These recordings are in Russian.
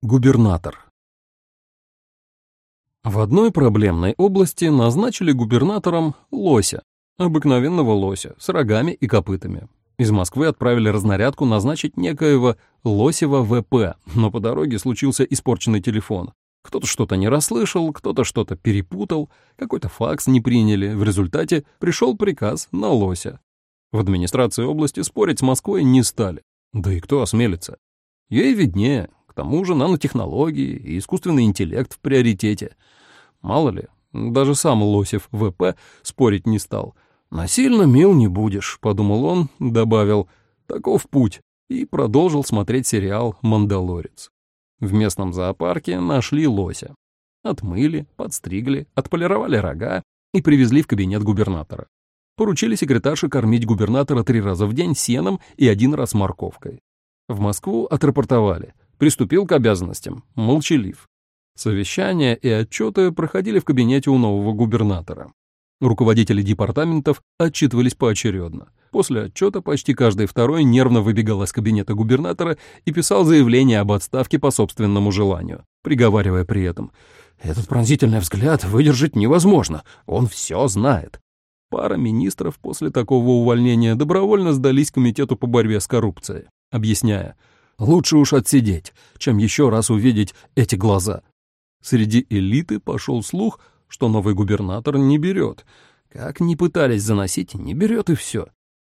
Губернатор. В одной проблемной области назначили губернатором лося, обыкновенного лося, с рогами и копытами. Из Москвы отправили разнарядку назначить некоего Лосева ВП, но по дороге случился испорченный телефон. Кто-то что-то не расслышал, кто-то что-то перепутал, какой-то факс не приняли, в результате пришел приказ на лося. В администрации области спорить с Москвой не стали. Да и кто осмелится? Ей виднее, тому же нанотехнологии и искусственный интеллект в приоритете. Мало ли, даже сам Лосев ВП спорить не стал. «Насильно мил не будешь», — подумал он, добавил «таков путь» и продолжил смотреть сериал «Мандалорец». В местном зоопарке нашли лося. Отмыли, подстригли, отполировали рога и привезли в кабинет губернатора. Поручили секретарше кормить губернатора три раза в день сеном и один раз морковкой. В Москву отрапортовали приступил к обязанностям, молчалив. Совещания и отчеты проходили в кабинете у нового губернатора. Руководители департаментов отчитывались поочередно. После отчета почти каждый второй нервно выбегал из кабинета губернатора и писал заявление об отставке по собственному желанию, приговаривая при этом «Этот пронзительный взгляд выдержать невозможно, он все знает». Пара министров после такого увольнения добровольно сдались комитету по борьбе с коррупцией, объясняя – Лучше уж отсидеть, чем еще раз увидеть эти глаза. Среди элиты пошел слух, что новый губернатор не берет. Как ни пытались заносить, не берет и все.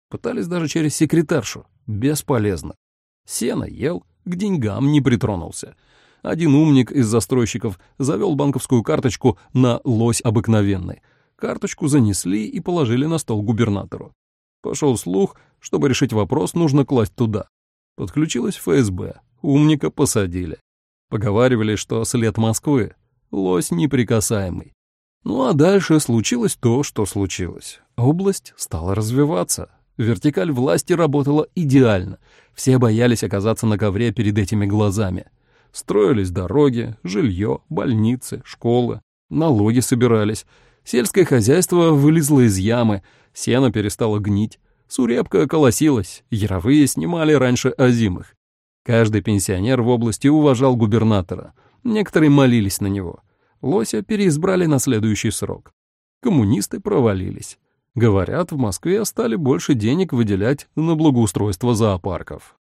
Пытались даже через секретаршу. Бесполезно. Сено ел, к деньгам не притронулся. Один умник из застройщиков завел банковскую карточку на лось обыкновенный. Карточку занесли и положили на стол губернатору. Пошел слух, чтобы решить вопрос, нужно класть туда. Подключилась ФСБ. Умника посадили. Поговаривали, что след Москвы. Лось неприкасаемый. Ну а дальше случилось то, что случилось. Область стала развиваться. Вертикаль власти работала идеально. Все боялись оказаться на ковре перед этими глазами. Строились дороги, жилье, больницы, школы. Налоги собирались. Сельское хозяйство вылезло из ямы, сено перестало гнить. Сурепка колосилась, яровые снимали раньше озимых. Каждый пенсионер в области уважал губернатора. Некоторые молились на него. Лося переизбрали на следующий срок. Коммунисты провалились. Говорят, в Москве стали больше денег выделять на благоустройство зоопарков.